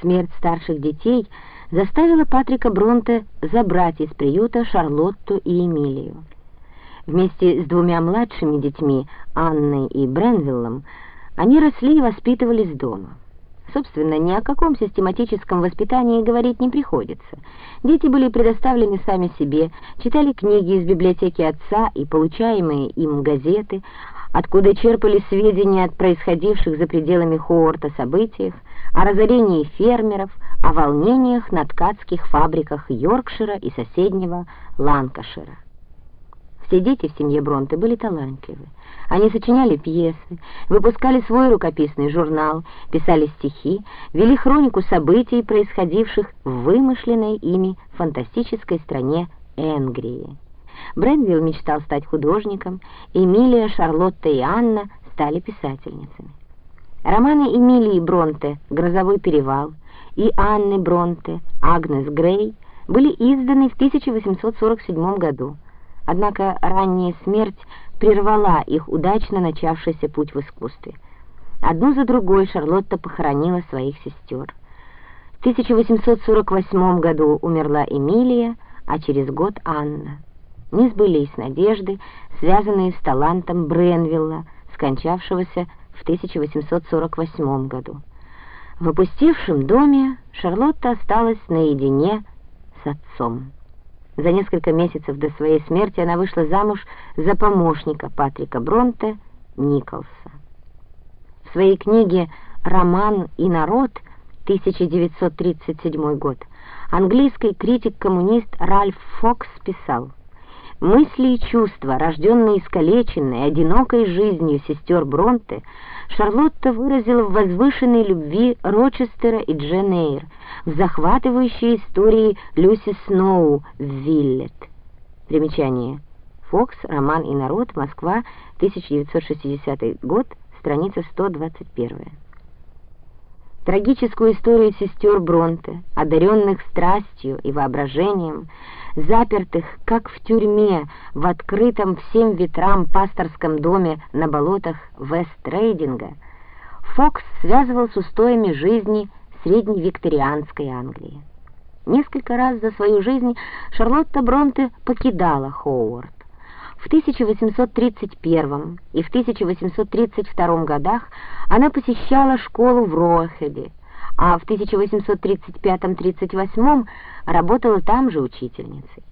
Смерть старших детей заставила Патрика Бронте забрать из приюта Шарлотту и Эмилию. Вместе с двумя младшими детьми, Анной и Бренвиллом, они росли и воспитывались дома. Собственно, ни о каком систематическом воспитании говорить не приходится. Дети были предоставлены сами себе, читали книги из библиотеки отца и получаемые им газеты, откуда черпали сведения от происходивших за пределами Хуорта событиях, о разорении фермеров, о волнениях на ткацких фабриках Йоркшира и соседнего Ланкашира. Все дети в семье Бронте были талантливы. Они сочиняли пьесы, выпускали свой рукописный журнал, писали стихи, вели хронику событий, происходивших в вымышленной ими фантастической стране Энгрии. Бренвилл мечтал стать художником, Эмилия, Шарлотта и Анна стали писательницами. Романы Эмилии Бронте «Грозовой перевал» и Анны Бронте «Агнес Грей» были изданы в 1847 году, однако ранняя смерть прервала их удачно начавшийся путь в искусстве. Одну за другой Шарлотта похоронила своих сестер. В 1848 году умерла Эмилия, а через год Анна не сбылись надежды, связанные с талантом Бренвилла, скончавшегося в 1848 году. В опустевшем доме Шарлотта осталась наедине с отцом. За несколько месяцев до своей смерти она вышла замуж за помощника Патрика Бронте Николса. В своей книге «Роман и народ» 1937 год английский критик-коммунист Ральф Фокс писал Мысли и чувства, рожденные искалеченной, одинокой жизнью сестер Бронте, Шарлотта выразила в возвышенной любви Рочестера и Джен в захватывающей истории Люси Сноу в Виллет. Примечание. Фокс, роман и народ, Москва, 1960 год, страница 121. Трагическую историю сестер Бронте, одаренных страстью и воображением, запертых, как в тюрьме, в открытом всем ветрам пасторском доме на болотах Вест-Рейдинга, Фокс связывал с устоями жизни средневикторианской Англии. Несколько раз за свою жизнь Шарлотта Бронте покидала Ховард. В 1831 и в 1832 годах она посещала школу в Роахеде, а в 1835-38 работала там же учительницей.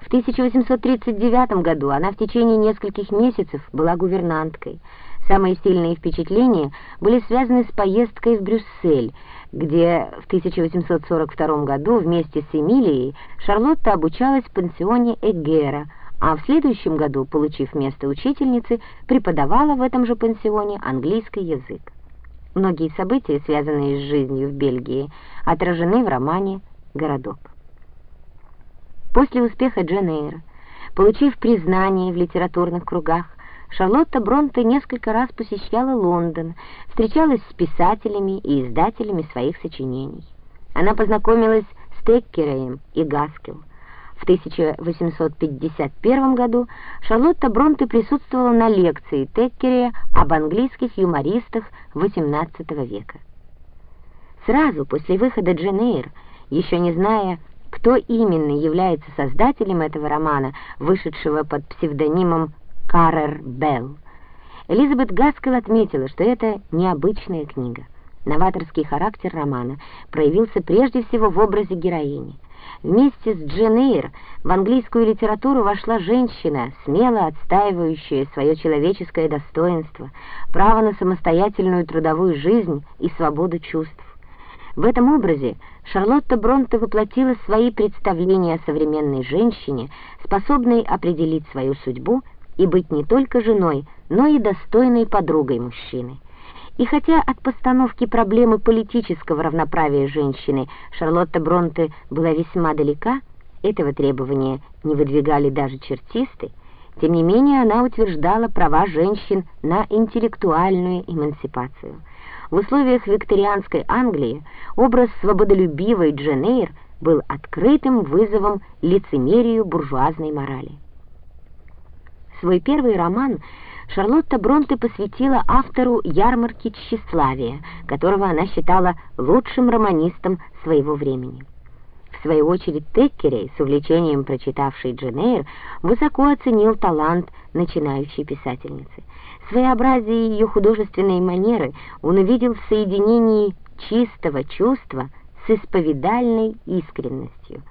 В 1839 году она в течение нескольких месяцев была гувернанткой. Самые сильные впечатления были связаны с поездкой в Брюссель, где в 1842 году вместе с Эмилией Шарлотта обучалась в пансионе Эгера, а в следующем году, получив место учительницы, преподавала в этом же пансионе английский язык. Многие события, связанные с жизнью в Бельгии, отражены в романе «Городок». После успеха Джен получив признание в литературных кругах, Шарлотта Бронте несколько раз посещала Лондон, встречалась с писателями и издателями своих сочинений. Она познакомилась с Теккереем и Гаскел. В 1851 году Шарлотта Бронте присутствовала на лекции Теккерея об английских юмористах XVIII века. Сразу после выхода Джен Эйр, еще не зная, кто именно является создателем этого романа, вышедшего под псевдонимом Каррер Белл, Элизабет Гаскел отметила, что это необычная книга. Новаторский характер романа проявился прежде всего в образе героини – Вместе с Джен в английскую литературу вошла женщина, смело отстаивающая свое человеческое достоинство, право на самостоятельную трудовую жизнь и свободу чувств. В этом образе Шарлотта Бронте воплотила свои представления о современной женщине, способной определить свою судьбу и быть не только женой, но и достойной подругой мужчины. И хотя от постановки проблемы политического равноправия женщины Шарлотта Бронте была весьма далека, этого требования не выдвигали даже чертисты, тем не менее она утверждала права женщин на интеллектуальную эмансипацию. В условиях викторианской Англии образ свободолюбивой Джен был открытым вызовом лицемерию буржуазной морали. Свой первый роман Шарлотта Бронте посвятила автору «Ярмарки тщеславия», которого она считала лучшим романистом своего времени. В свою очередь Теккерей, с увлечением прочитавший Джен высоко оценил талант начинающей писательницы. Своеобразие ее художественной манеры он увидел в соединении чистого чувства с исповедальной искренностью.